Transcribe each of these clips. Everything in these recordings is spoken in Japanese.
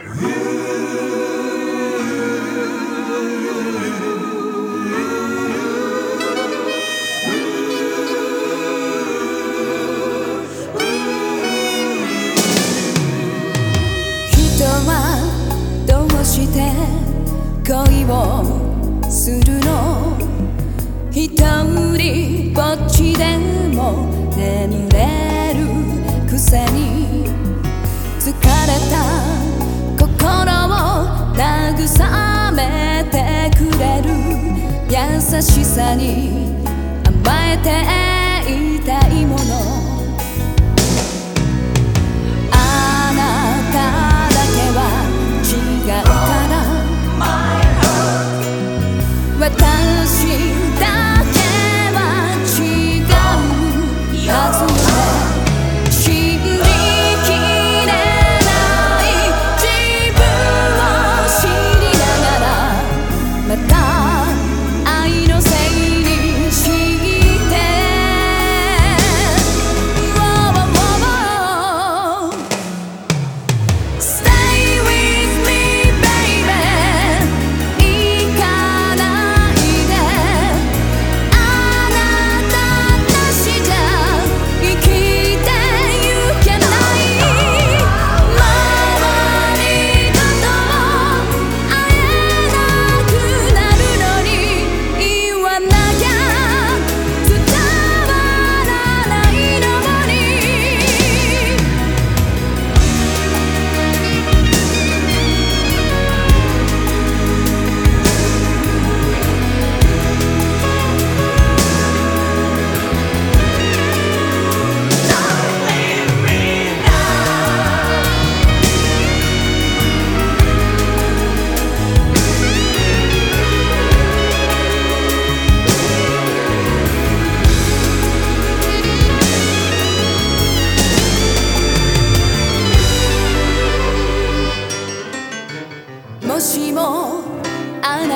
人はどうして恋をするの？一人ぼっちでも眠れるくせに。疲れた慰めてくれる優しさに甘えて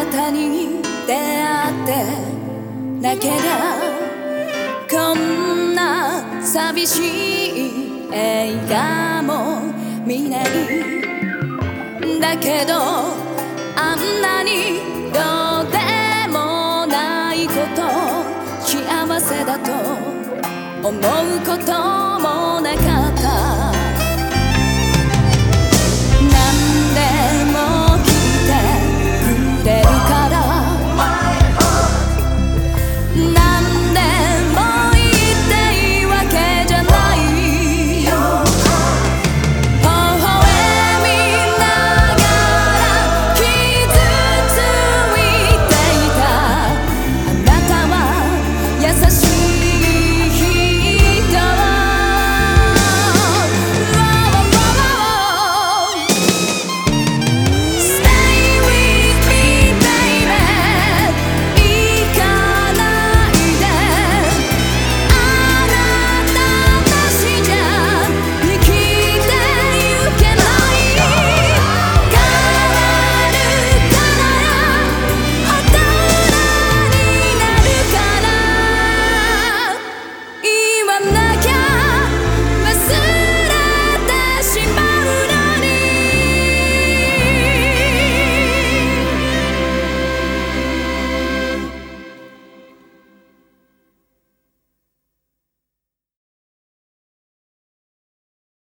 あなたに出会ってなけりゃこんな寂しい映画も見ない。だけどあんなにどうでもないこと幸せだと思うこと。